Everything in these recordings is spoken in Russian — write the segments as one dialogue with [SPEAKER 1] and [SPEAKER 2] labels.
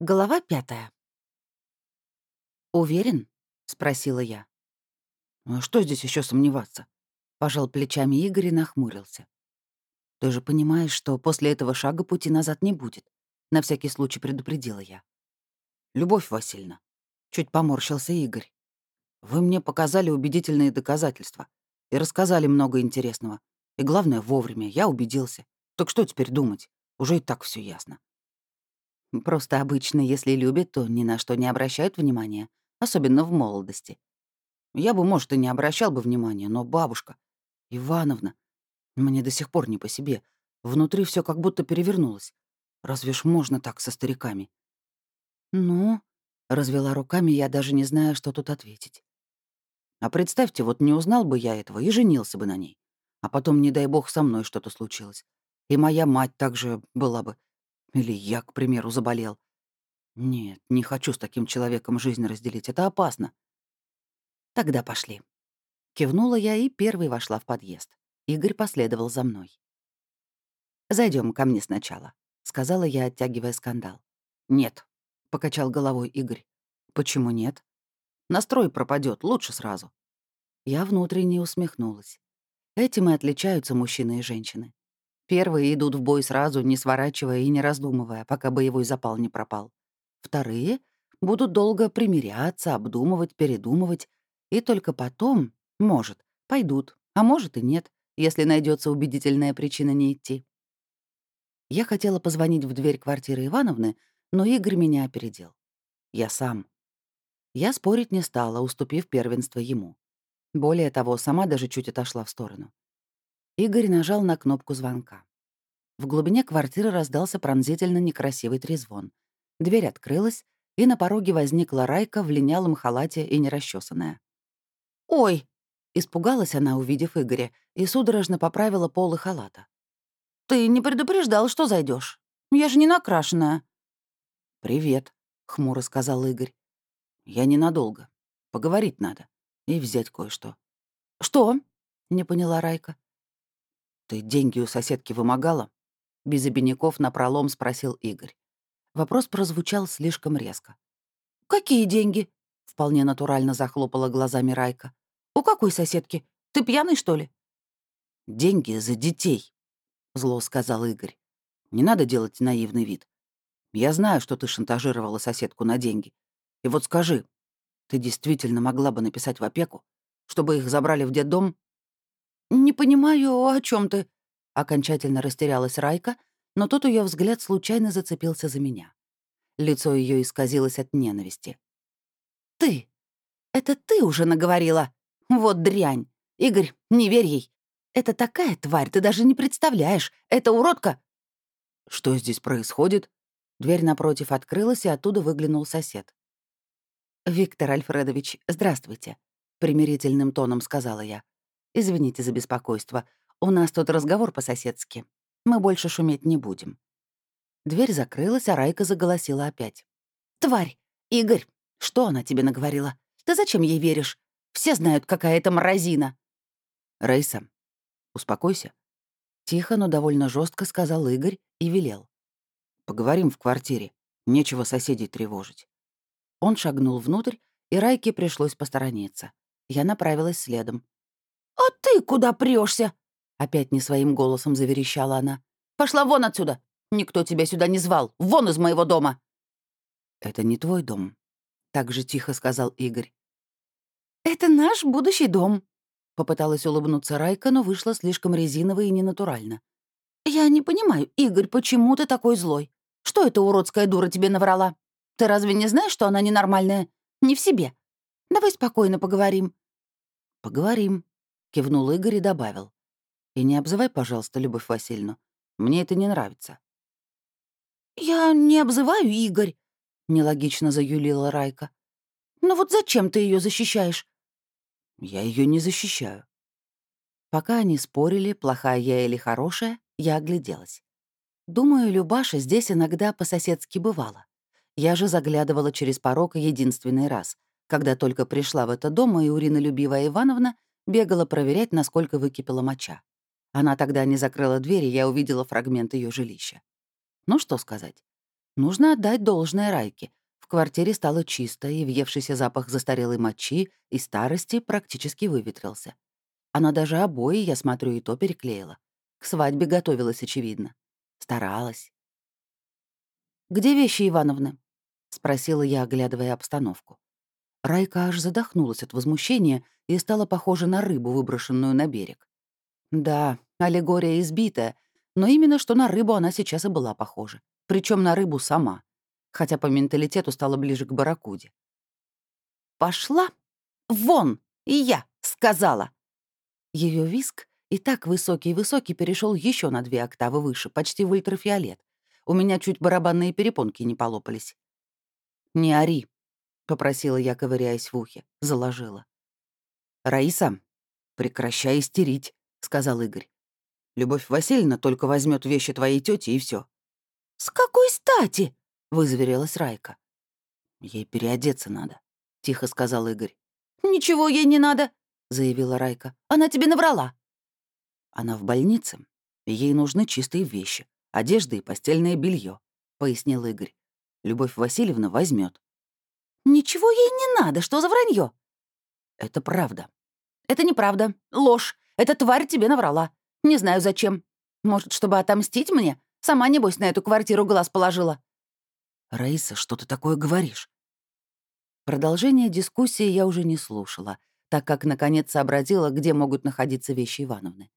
[SPEAKER 1] Глава пятая. «Уверен?» — спросила я.
[SPEAKER 2] «А что здесь еще сомневаться?» — пожал плечами Игорь и нахмурился.
[SPEAKER 1] «Ты же понимаешь, что после этого шага пути назад не будет», — на всякий случай предупредила я.
[SPEAKER 2] «Любовь Васильевна», — чуть поморщился Игорь. «Вы мне показали убедительные доказательства и рассказали много интересного. И главное, вовремя. Я убедился. Так что теперь думать? Уже и так все ясно.
[SPEAKER 1] Просто обычно, если любят, то ни на что не обращают внимания, особенно в молодости.
[SPEAKER 2] Я бы, может, и не обращал бы внимания, но бабушка, Ивановна, мне до сих пор не по себе. Внутри все как будто перевернулось. Разве ж можно так со стариками?
[SPEAKER 1] «Ну?» — развела руками, я даже не знаю, что тут ответить.
[SPEAKER 2] А представьте, вот не узнал бы я этого и женился бы на ней. А потом, не дай бог, со мной что-то случилось. И моя мать также была бы или я, к примеру, заболел. Нет, не хочу с таким человеком жизнь разделить. Это опасно.
[SPEAKER 1] Тогда пошли. Кивнула я и первой вошла в подъезд. Игорь последовал за мной. Зайдем ко мне сначала», — сказала я, оттягивая скандал.
[SPEAKER 2] «Нет», — покачал головой Игорь.
[SPEAKER 1] «Почему нет?»
[SPEAKER 2] «Настрой пропадет, лучше сразу».
[SPEAKER 1] Я внутренне усмехнулась. Этим и отличаются мужчины и женщины. Первые идут в бой сразу, не сворачивая и не раздумывая, пока боевой запал не пропал. Вторые будут долго примиряться, обдумывать, передумывать, и только потом, может, пойдут, а может и нет, если найдется убедительная причина не идти. Я хотела позвонить в дверь квартиры Ивановны, но Игорь меня опередил. Я сам. Я спорить не стала, уступив первенство ему. Более того, сама даже чуть отошла в сторону. Игорь нажал на кнопку звонка. В глубине квартиры раздался пронзительно некрасивый трезвон. Дверь открылась, и на пороге возникла Райка в линялом халате и нерасчесанная.
[SPEAKER 3] «Ой!»
[SPEAKER 1] — испугалась она, увидев Игоря, и судорожно поправила полы халата.
[SPEAKER 3] «Ты не предупреждал, что зайдешь? Я же не накрашенная».
[SPEAKER 2] «Привет», — хмуро сказал Игорь. «Я ненадолго. Поговорить надо. И взять кое-что».
[SPEAKER 3] «Что?»,
[SPEAKER 1] не поняла Райка.
[SPEAKER 2] «Ты деньги у соседки вымогала?»
[SPEAKER 1] Без обиняков напролом спросил Игорь. Вопрос прозвучал слишком резко.
[SPEAKER 3] «Какие деньги?»
[SPEAKER 1] — вполне натурально захлопала глазами Райка.
[SPEAKER 3] «У какой соседки? Ты пьяный, что ли?»
[SPEAKER 2] «Деньги за детей», — зло сказал Игорь. «Не надо делать наивный вид. Я знаю, что ты шантажировала соседку на деньги. И вот скажи, ты действительно могла бы написать в опеку, чтобы их забрали в детдом
[SPEAKER 3] «Не понимаю, о чем ты?»
[SPEAKER 1] Окончательно растерялась Райка, но тут ее взгляд случайно зацепился за меня. Лицо ее исказилось от ненависти.
[SPEAKER 3] «Ты! Это ты уже наговорила! Вот дрянь! Игорь, не верь ей! Это такая тварь, ты даже не представляешь! Это уродка!»
[SPEAKER 2] «Что здесь происходит?»
[SPEAKER 1] Дверь напротив открылась, и оттуда выглянул сосед. «Виктор Альфредович, здравствуйте», — примирительным тоном сказала я. Извините за беспокойство. У нас тут разговор по-соседски. Мы больше шуметь не будем». Дверь закрылась, а Райка заголосила опять.
[SPEAKER 3] «Тварь! Игорь! Что она тебе наговорила? Ты зачем ей веришь? Все знают, какая это мразина!»
[SPEAKER 2] «Рейса, успокойся».
[SPEAKER 1] Тихо, но довольно жестко сказал Игорь и велел.
[SPEAKER 2] «Поговорим в квартире. Нечего соседей тревожить».
[SPEAKER 1] Он шагнул внутрь, и Райке пришлось посторониться. Я направилась следом.
[SPEAKER 3] «А ты куда прешься?
[SPEAKER 1] Опять не своим голосом заверещала она.
[SPEAKER 3] «Пошла вон отсюда! Никто тебя сюда не звал! Вон из моего дома!»
[SPEAKER 2] «Это не твой дом», — так же тихо сказал Игорь.
[SPEAKER 3] «Это наш будущий дом», —
[SPEAKER 1] попыталась улыбнуться Райка, но вышла слишком резиново и ненатурально.
[SPEAKER 3] «Я не понимаю, Игорь, почему ты такой злой? Что эта уродская дура тебе наврала? Ты разве не знаешь, что она ненормальная? Не в себе. Давай спокойно поговорим».
[SPEAKER 1] «Поговорим», — кивнул Игорь и добавил. «И не обзывай, пожалуйста, Любовь Васильевну. Мне это не нравится».
[SPEAKER 3] «Я не обзываю Игорь», — нелогично заюлила Райка. «Но вот зачем ты ее защищаешь?»
[SPEAKER 2] «Я ее не защищаю».
[SPEAKER 1] Пока они спорили, плохая я или хорошая, я огляделась. Думаю, Любаша здесь иногда по-соседски бывала. Я же заглядывала через порог единственный раз, когда только пришла в это дом, и Урина Любивая Ивановна Бегала проверять, насколько выкипела моча. Она тогда не закрыла дверь, и я увидела фрагмент ее жилища. Ну что сказать. Нужно отдать должное Райке. В квартире стало чисто, и въевшийся запах застарелой мочи и старости практически выветрился. Она даже обои, я смотрю, и то переклеила. К свадьбе готовилась, очевидно. Старалась. «Где вещи Ивановны?» — спросила я, оглядывая обстановку. Райка аж задохнулась от возмущения и стала похожа на рыбу, выброшенную на берег. Да, аллегория избитая, но именно что на рыбу она сейчас и была похожа. Причем на рыбу сама, хотя по менталитету стала ближе к барракуде. «Пошла? Вон! И я сказала!» Ее виск и так высокий-высокий перешел еще на две октавы выше, почти в ультрафиолет. У меня чуть барабанные перепонки не полопались. «Не ори», — попросила я, ковыряясь в ухе. Заложила. «Раиса, прекращай истерить», — сказал Игорь. «Любовь Васильевна только возьмет вещи твоей тети и все.
[SPEAKER 3] «С какой стати?» — вызверилась Райка.
[SPEAKER 1] «Ей переодеться надо», — тихо сказал Игорь.
[SPEAKER 3] «Ничего ей не надо», — заявила Райка. «Она тебе наврала».
[SPEAKER 1] «Она в больнице, и ей нужны чистые вещи, одежда и постельное белье, пояснил Игорь. «Любовь Васильевна возьмет.
[SPEAKER 3] «Ничего ей не надо, что за вранье?
[SPEAKER 1] «Это правда».
[SPEAKER 3] «Это неправда. Ложь. Эта тварь тебе наврала. Не знаю, зачем. Может, чтобы отомстить мне? Сама, небось, на эту квартиру глаз положила».
[SPEAKER 1] «Раиса, что ты такое говоришь?» Продолжение дискуссии я уже не слушала, так как, наконец, сообразила, где могут находиться вещи Ивановны.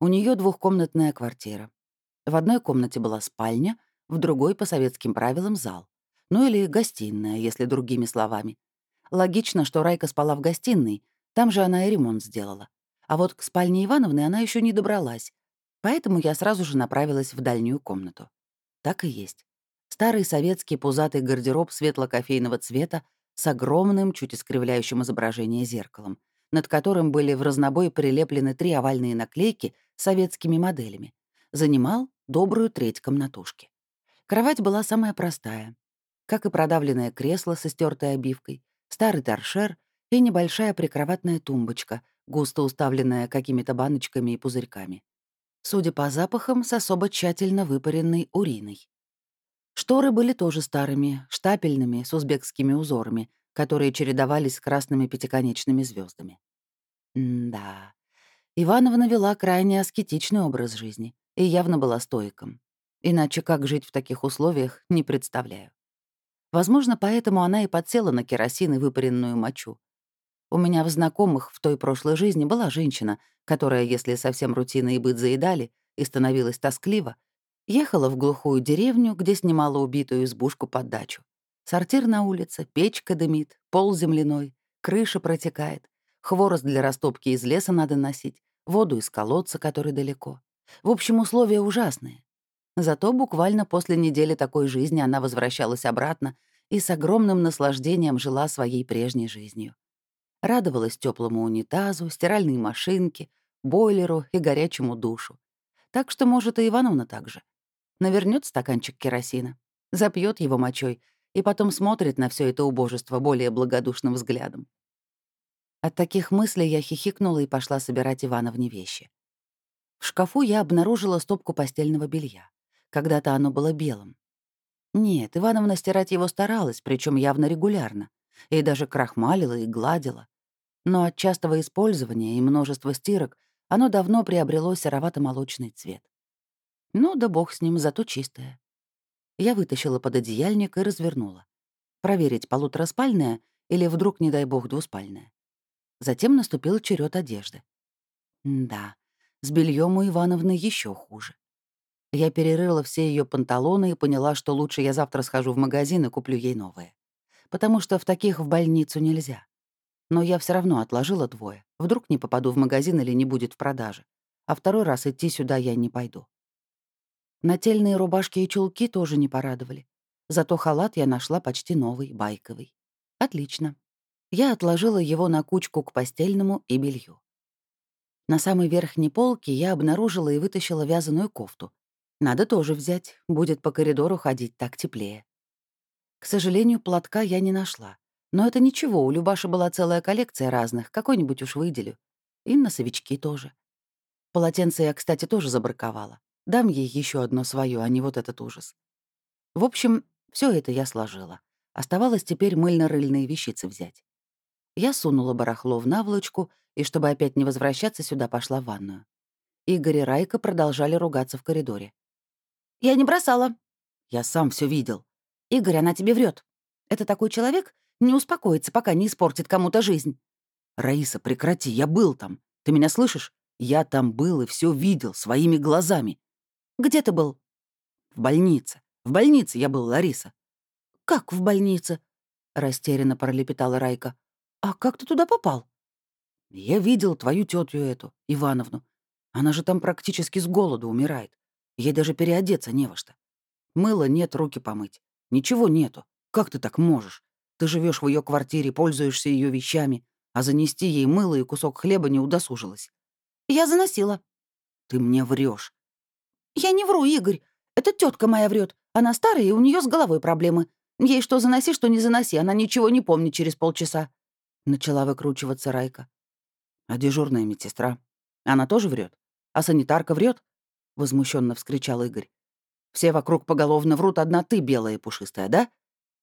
[SPEAKER 1] У нее двухкомнатная квартира. В одной комнате была спальня, в другой, по советским правилам, зал. Ну или гостиная, если другими словами. Логично, что Райка спала в гостиной, там же она и ремонт сделала. А вот к спальне Ивановны она еще не добралась, поэтому я сразу же направилась в дальнюю комнату. Так и есть. Старый советский пузатый гардероб светло-кофейного цвета с огромным, чуть искривляющим изображение зеркалом, над которым были в разнобой прилеплены три овальные наклейки с советскими моделями, занимал добрую треть комнатушки. Кровать была самая простая, как и продавленное кресло со стертой обивкой, старый торшер и небольшая прикроватная тумбочка, густо уставленная какими-то баночками и пузырьками. Судя по запахам, с особо тщательно выпаренной уриной. Шторы были тоже старыми, штапельными, с узбекскими узорами, которые чередовались с красными пятиконечными звездами. да, Ивановна вела крайне аскетичный образ жизни и явно была стоиком. Иначе как жить в таких условиях, не представляю. Возможно, поэтому она и подсела на керосин и выпаренную мочу. У меня в знакомых в той прошлой жизни была женщина, которая, если совсем рутина и быт заедали, и становилась тоскливо, ехала в глухую деревню, где снимала убитую избушку под дачу. Сортир на улице, печка дымит, пол земляной, крыша протекает, хворост для растопки из леса надо носить, воду из колодца, который далеко. В общем, условия ужасные. Зато буквально после недели такой жизни она возвращалась обратно и с огромным наслаждением жила своей прежней жизнью. Радовалась теплому унитазу, стиральной машинке, бойлеру и горячему душу. Так что, может, и Ивановна так же. Навернет стаканчик керосина, запьет его мочой и потом смотрит на все это убожество более благодушным взглядом. От таких мыслей я хихикнула и пошла собирать Ивановне вещи. В шкафу я обнаружила стопку постельного белья. Когда-то оно было белым. Нет, Ивановна стирать его старалась, причем явно регулярно, и даже крахмалила и гладила. Но от частого использования и множества стирок оно давно приобрело серовато-молочный цвет. Ну да бог с ним, зато чистое. Я вытащила пододеяльник и развернула. Проверить, полутораспальное или вдруг, не дай бог, двуспальное. Затем наступил черед одежды. да, с бельем у Ивановны еще хуже. Я перерыла все ее панталоны и поняла, что лучше я завтра схожу в магазин и куплю ей новые. Потому что в таких в больницу нельзя. Но я все равно отложила двое. Вдруг не попаду в магазин или не будет в продаже. А второй раз идти сюда я не пойду. Нательные рубашки и чулки тоже не порадовали. Зато халат я нашла почти новый, байковый. Отлично. Я отложила его на кучку к постельному и белью. На самой верхней полке я обнаружила и вытащила вязаную кофту, надо тоже взять, будет по коридору ходить так теплее. К сожалению, платка я не нашла. Но это ничего, у Любаши была целая коллекция разных, какой-нибудь уж выделю. И носовички тоже. Полотенце я, кстати, тоже забраковала. Дам ей еще одно свое, а не вот этот ужас. В общем, Все это я сложила. Оставалось теперь мыльно-рыльные вещицы взять. Я сунула барахло в наволочку и, чтобы опять не возвращаться сюда, пошла в ванную. Игорь и Райка продолжали ругаться в коридоре.
[SPEAKER 3] «Я не бросала».
[SPEAKER 1] «Я сам все видел».
[SPEAKER 3] «Игорь, она тебе врет. Это такой человек не успокоится, пока не испортит кому-то жизнь».
[SPEAKER 1] «Раиса, прекрати, я был там. Ты меня слышишь? Я там был и все видел своими глазами».
[SPEAKER 3] «Где ты был?»
[SPEAKER 1] «В больнице. В больнице я был, Лариса».
[SPEAKER 3] «Как в больнице?» — растерянно пролепетала Райка. «А как ты туда попал?»
[SPEAKER 1] «Я видел твою тетю эту, Ивановну. Она же там практически с голоду умирает. Ей даже переодеться не во что. Мыла нет, руки помыть. Ничего нету. Как ты так можешь? Ты живешь в ее квартире, пользуешься ее вещами, а занести ей мыло и кусок хлеба не удосужилась.
[SPEAKER 3] Я заносила.
[SPEAKER 1] Ты мне врешь.
[SPEAKER 3] Я не вру, Игорь. Это тетка моя врет. Она старая, и у нее с головой проблемы. Ей что заноси, что не заноси, она ничего не помнит через полчаса. Начала выкручиваться Райка.
[SPEAKER 1] А дежурная медсестра? Она тоже врет? А санитарка врет? возмущенно вскричал Игорь. Все вокруг поголовно врут, одна ты белая и пушистая, да?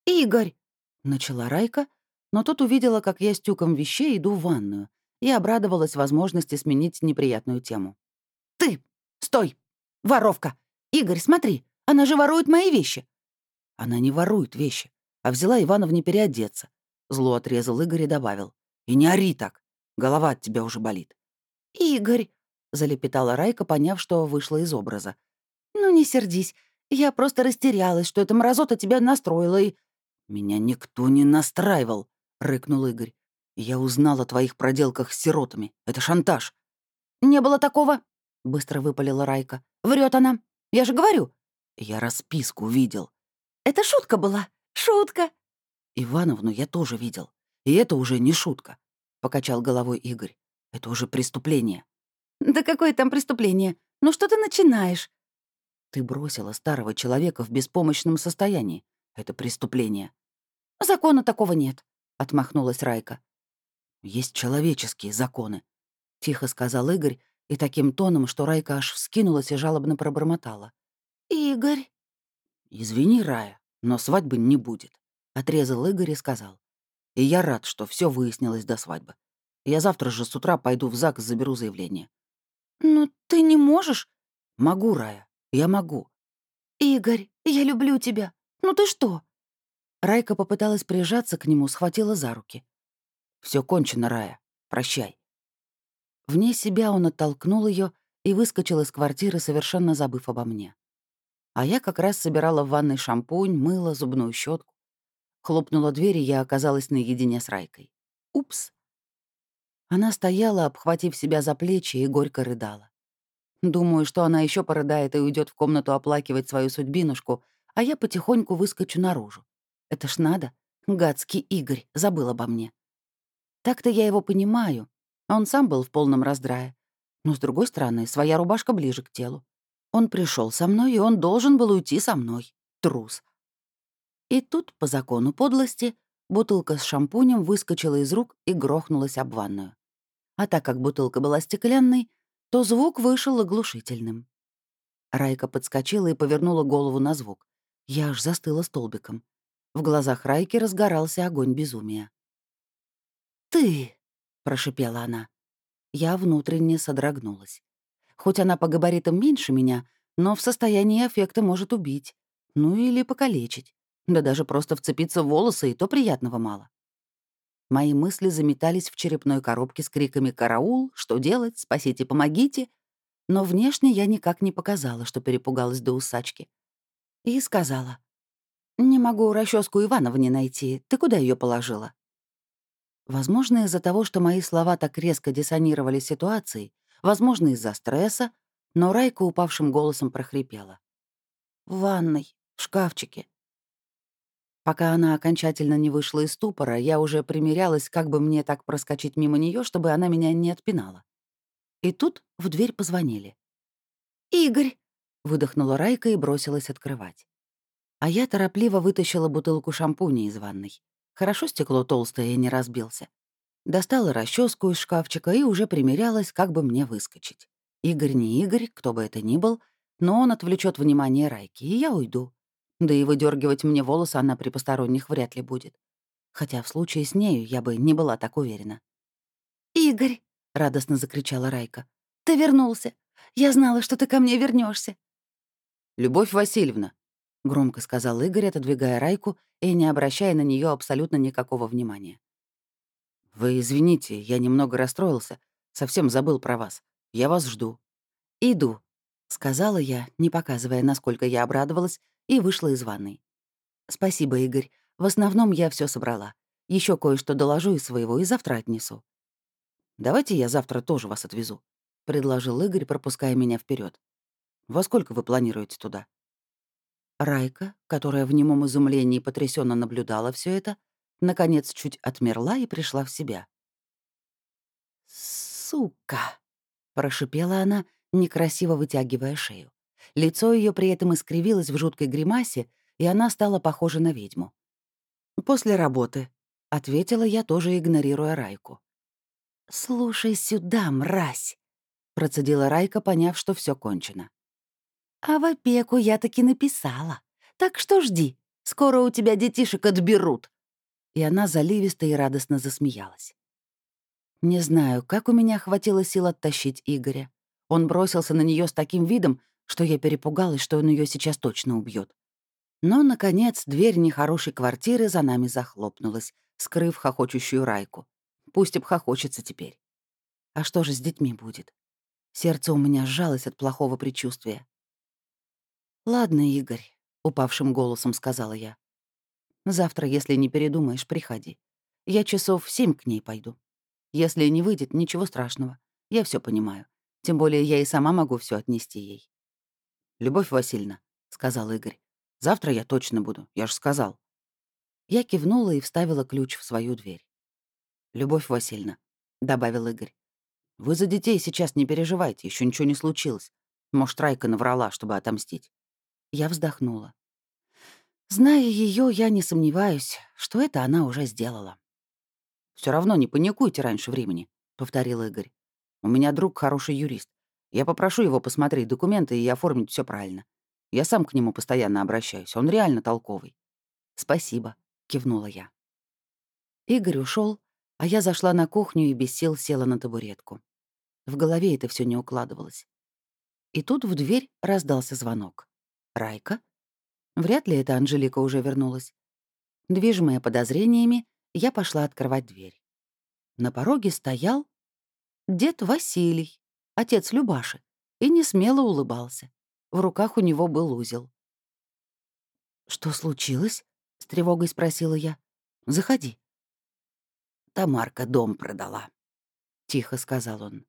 [SPEAKER 3] Игорь!
[SPEAKER 1] Начала Райка, но тут увидела, как я с тюком вещей иду в ванную, и обрадовалась возможности сменить неприятную тему.
[SPEAKER 3] «Ты! Стой! Воровка! Игорь, смотри, она же ворует мои вещи!»
[SPEAKER 1] «Она не ворует вещи, а взяла Ивановне переодеться», — зло отрезал Игорь и добавил. «И не ори так, голова от тебя уже болит».
[SPEAKER 3] «Игорь!» — залепетала Райка, поняв, что вышла из образа. «Ну не сердись, я просто растерялась, что эта мразота тебя настроила и...»
[SPEAKER 1] «Меня никто не настраивал», — рыкнул Игорь. «Я узнал о твоих проделках с сиротами. Это шантаж».
[SPEAKER 3] «Не было такого», — быстро выпалила Райка. Врет она. Я же говорю».
[SPEAKER 1] «Я расписку видел».
[SPEAKER 3] «Это шутка была. Шутка».
[SPEAKER 1] «Ивановну я тоже видел. И это уже не шутка», — покачал головой Игорь. «Это уже преступление».
[SPEAKER 3] «Да какое там преступление? Ну что ты начинаешь?»
[SPEAKER 1] «Ты бросила старого человека в беспомощном состоянии. Это преступление».
[SPEAKER 3] «Закона такого нет», — отмахнулась Райка.
[SPEAKER 1] «Есть человеческие законы», — тихо сказал Игорь, и таким тоном, что Райка аж вскинулась и жалобно пробормотала.
[SPEAKER 3] «Игорь».
[SPEAKER 1] «Извини, Рая, но свадьбы не будет», — отрезал Игорь и сказал. «И я рад, что все выяснилось до свадьбы. Я завтра же с утра пойду в ЗАГС, заберу заявление».
[SPEAKER 3] «Но ты не можешь?»
[SPEAKER 1] «Могу, Рая, я могу».
[SPEAKER 3] «Игорь, я люблю тебя. Ну ты что?»
[SPEAKER 1] Райка попыталась прижаться к нему, схватила за руки. Все кончено, Рая. Прощай». Вне себя он оттолкнул ее и выскочил из квартиры, совершенно забыв обо мне. А я как раз собирала в ванной шампунь, мыло, зубную щетку. Хлопнула дверь, и я оказалась наедине с Райкой. Упс. Она стояла, обхватив себя за плечи, и горько рыдала. Думаю, что она еще порыдает и уйдет в комнату оплакивать свою судьбинушку, а я потихоньку выскочу наружу. Это ж надо. Гадский Игорь забыл обо мне. Так-то я его понимаю. Он сам был в полном раздрае. Но, с другой стороны, своя рубашка ближе к телу. Он пришел со мной, и он должен был уйти со мной. Трус. И тут, по закону подлости, бутылка с шампунем выскочила из рук и грохнулась об ванную. А так как бутылка была стеклянной, то звук вышел оглушительным. Райка подскочила и повернула голову на звук. Я аж застыла столбиком. В глазах Райки разгорался огонь безумия. «Ты!» — прошипела она. Я внутренне содрогнулась. Хоть она по габаритам меньше меня, но в состоянии эффекта может убить. Ну или покалечить. Да даже просто вцепиться в волосы, и то приятного мало. Мои мысли заметались в черепной коробке с криками «Караул! Что делать? Спасите, помогите!» Но внешне я никак не показала, что перепугалась до усачки. И сказала. «Не могу расческу Ивановне найти. Ты куда ее положила?» Возможно, из-за того, что мои слова так резко диссонировали ситуацией, возможно, из-за стресса, но Райка упавшим голосом прохрипела. «В ванной, в шкафчике. Пока она окончательно не вышла из ступора, я уже примерялась, как бы мне так проскочить мимо нее, чтобы она меня не отпинала. И тут в дверь позвонили.
[SPEAKER 3] «Игорь!»
[SPEAKER 1] — выдохнула Райка и бросилась открывать. А я торопливо вытащила бутылку шампуня из ванной. Хорошо стекло толстое и не разбился. Достала расческу из шкафчика и уже примерялась, как бы мне выскочить. Игорь не Игорь, кто бы это ни был, но он отвлечет внимание Райки, и я уйду. Да и выдергивать мне волосы она при посторонних вряд ли будет. Хотя в случае с нею я бы не была так уверена.
[SPEAKER 3] «Игорь!» — радостно закричала Райка. «Ты вернулся! Я знала, что ты ко мне вернешься.
[SPEAKER 1] «Любовь Васильевна!» — громко сказал Игорь, отодвигая Райку и не обращая на нее абсолютно никакого внимания. «Вы извините, я немного расстроился. Совсем забыл про вас. Я вас жду».
[SPEAKER 3] «Иду», — сказала я, не показывая, насколько я обрадовалась, и вышла из ванной. «Спасибо, Игорь. В основном я все собрала. Еще кое-что доложу из своего и завтра отнесу».
[SPEAKER 1] «Давайте я завтра тоже вас отвезу», — предложил Игорь, пропуская меня вперед. «Во сколько вы планируете туда?»
[SPEAKER 3] Райка, которая в немом изумлении потрясенно наблюдала все это, наконец чуть отмерла и пришла в себя. «Сука!» — прошипела она, некрасиво вытягивая шею. Лицо ее при этом искривилось в жуткой гримасе, и она стала похожа на ведьму. «После работы», — ответила я, тоже игнорируя Райку. «Слушай сюда, мразь!» — процедила Райка, поняв, что все кончено. «А в опеку я таки написала. Так что жди, скоро у тебя детишек отберут». И она заливисто и радостно засмеялась. Не знаю, как у меня хватило сил оттащить Игоря. Он бросился на нее с таким видом, что я перепугалась, что он ее сейчас точно убьет. Но, наконец, дверь нехорошей квартиры за нами захлопнулась, скрыв хохочущую Райку. Пусть обхохочется теперь. А что же с детьми будет? Сердце у меня сжалось от плохого предчувствия. «Ладно, Игорь», — упавшим голосом сказала я. «Завтра, если не передумаешь, приходи. Я часов в семь к ней пойду. Если не выйдет, ничего страшного. Я все понимаю. Тем более я и сама могу все отнести ей». «Любовь Васильевна», — сказал Игорь, — «завтра я точно буду, я же сказал». Я кивнула и вставила ключ в свою дверь. «Любовь Васильевна», — добавил Игорь, — «вы за детей сейчас не переживайте, еще ничего не случилось. Может, Райка наврала, чтобы отомстить. Я вздохнула. Зная ее, я не сомневаюсь, что это она уже сделала. Все равно не паникуйте раньше времени», — повторил Игорь. «У меня друг хороший юрист. Я попрошу его посмотреть документы и оформить все правильно. Я сам к нему постоянно обращаюсь. Он реально толковый». «Спасибо», — кивнула я. Игорь ушел, а я зашла на кухню и без сил села на табуретку. В голове это все не укладывалось. И тут в дверь раздался звонок. Райка? Вряд ли эта Анжелика уже вернулась. Движимая подозрениями, я пошла открывать дверь. На пороге стоял дед Василий, отец Любаши, и не смело улыбался. В руках у него был узел. «Что случилось?» — с тревогой спросила я. «Заходи». «Тамарка дом продала», — тихо сказал он.